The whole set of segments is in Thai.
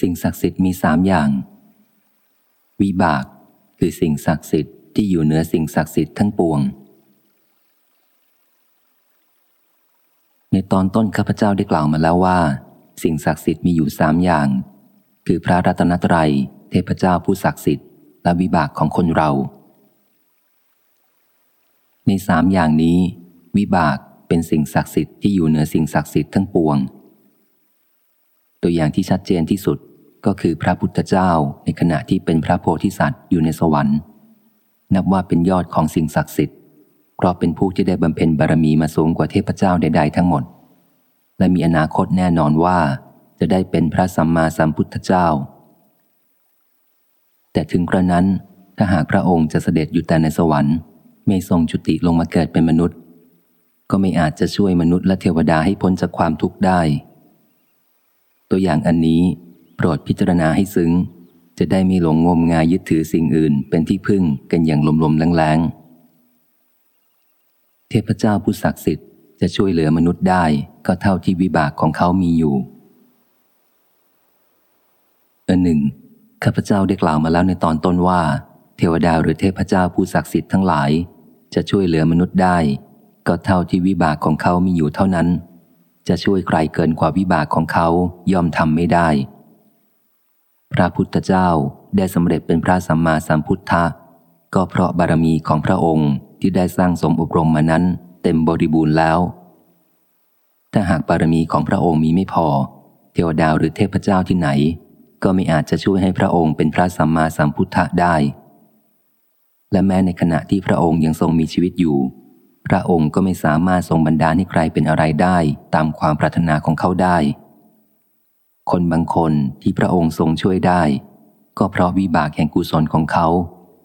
สิ่งศักดิ์สิทธิ์มีสามอย่าง วิบาก คือสิ่งศักดิ์สิทธิ์ที่อยู่เหนือสิ่งศักดิ์สิทธิ์ทั้งปวง ในตอนต้นข้าพเจ้าได้กล่าวมาแล้วว่า สิ่งศักดิ์สิทธิ์มีอยู่สามอย่าง คือพระรัตนตรัย เทพเจ้าผู้ศักดิ์สิทธิ์และวิบากของคนเรา ในสามอย่างนี้ วิบากเป็นสิ่งศักดิ์สิทธิ์ที่อยู่เหนือสิ่งศักดิ์สิทธิ์ทั้งปวง ตัวอย่างที่ชัดเจนที่สุดก็คือพระพุทธเจ้าในขณะที่เป็นพระโพธิสัตว์อยู่ในสวรรค์ นับว่าเป็นยอดของสิ่งศักดิ์สิทธิ์ เพราะเป็นผู้ที่ได้บำเพ็ญบารมีมาสูงกว่าเทพเจ้าใดๆทั้งหมด และมีอนาคตแน่นอนว่าจะได้เป็นพระสัมมาสัมพุทธเจ้า แต่ถึงกระนั้นถ้าหากพระองค์จะเสด็จอยู่แต่ในสวรรค์ ไม่ทรงจุติลงมาเกิดเป็นมนุษย์ ก็ไม่อาจจะช่วยมนุษย์และเทวดาให้พ้นจากความทุกข์ได้ ตัวอย่างอันนี้โปรดพิจารณาให้ซึ้ง จะได้ไม่หลงงมงายยึดถือสิ่งอื่น เป็นที่พึ่งกันอย่างลมๆแรงๆ เทพเจ้าผู้ศักดิ์สิทธิ์จะช่วยเหลือมนุษย์ได้ก็เท่าที่วิบากของเขามีอยู่อันหนึ่งข้าพเจ้าได้กล่าวมาแล้วในตอนต้นว่า เทวดาหรือเทพเจ้าผู้ศักดิ์สิทธิ์ทั้งหลาย จะช่วยเหลือมนุษย์ได้ ก็เท่าที่วิบากของเขามีอยู่เท่านั้น จะช่วยใครเกินกว่าวิบากของเขาย่อมทำไม่ได้ พระพุทธเจ้าได้สำเร็จเป็นพระสัมมาสัมพุทธะก็เพราะบารมีของพระองค์ที่ได้สร้างสมอบรมมานั้น เต็มบริบูรณ์แล้ว ถ้าหากบารมีของพระองค์มีไม่พอ เทวดาหรือเทพเจ้าที่ไหน ก็ไม่อาจจะช่วยให้พระองค์เป็นพระสัมมาสัมพุทธะได้ และแม้ในขณะที่พระองค์ยังทรงมีชีวิตอยู่ พระองค์ก็ไม่สามารถทรงบรรดาให้ใครเป็นอะไรได้ตามความปรารถนาของเขาได้ คนบางคนที่พระองค์ทรงช่วยได้ ก็เพราะวิบากแห่งกุศลของเขา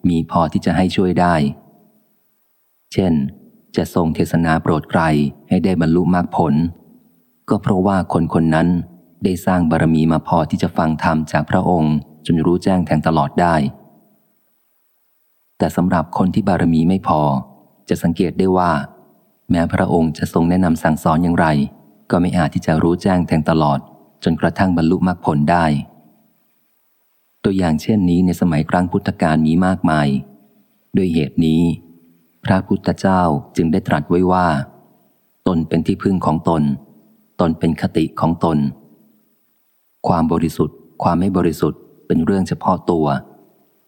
มีพอที่จะให้ช่วยได้ เช่น จะทรงเทศนาโปรดใครให้ได้บรรลุมรรคผล ก็เพราะว่าคนคนนั้นได้สร้างบารมีมาพอที่จะฟังธรรมจากพระองค์จนรู้แจ้งแทงตลอดได้ แต่สำหรับคนที่บารมีไม่พอ จะสังเกตได้ว่า แม้พระองค์จะทรงแนะนำสั่งสอนอย่างไร ก็ไม่อาจที่จะรู้แจ้งแทงตลอด จนกระทั่งบรรลุมรรคผลได้ ตัวอย่างเช่นนี้ในสมัยครั้งพุทธกาลมีมากมาย ด้วยเหตุนี้ พระพุทธเจ้าจึงได้ตรัสไว้ว่า ตนเป็นที่พึ่งของตน ตนเป็นคติของตน ความบริสุทธิ์ ความไม่บริสุทธิ์เป็นเรื่องเฉพาะตัว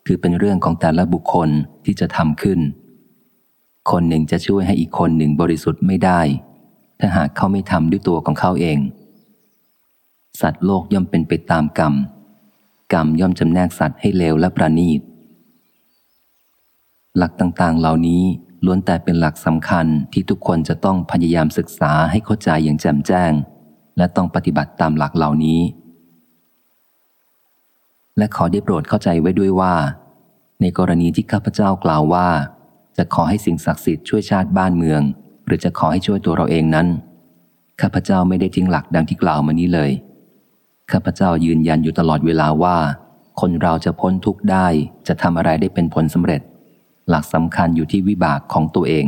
คือเป็นเรื่องของแต่ละบุคคลที่จะทำขึ้น คนหนึ่งจะช่วยให้อีกคนหนึ่งบริสุทธิ์ไม่ได้ ถ้าหากเขาไม่ทำด้วยตัวของเขาเอง สัตว์โลกย่อมเป็นไปตามกรรม กรรมย่อมจำแนกสัตว์ให้เลวและประณีต หลักต่างๆ เหล่านี้ล้วนแต่เป็นหลักสำคัญที่ทุกคนจะต้องพยายามศึกษาให้เข้าใจอย่างแจ่มแจ้ง และต้องปฏิบัติตามหลักเหล่านี้ และขอได้โปรดเข้าใจไว้ด้วยว่า ในกรณีที่ข้าพเจ้ากล่าวว่า จะขอให้สิ่งศักดิ์สิทธิ์ช่วยชาติบ้านเมือง หรือจะขอให้ช่วยตัวเราเองนั้น ข้าพเจ้าไม่ได้ทิ้งหลักดังที่กล่าวมานี้เลย ข้าพเจ้ายืนยันอยู่ตลอดเวลาว่า คนเราจะพ้นทุกข์ได้ จะทำอะไรได้เป็นผลสำเร็จ หลักสำคัญอยู่ที่วิบากของตัวเอง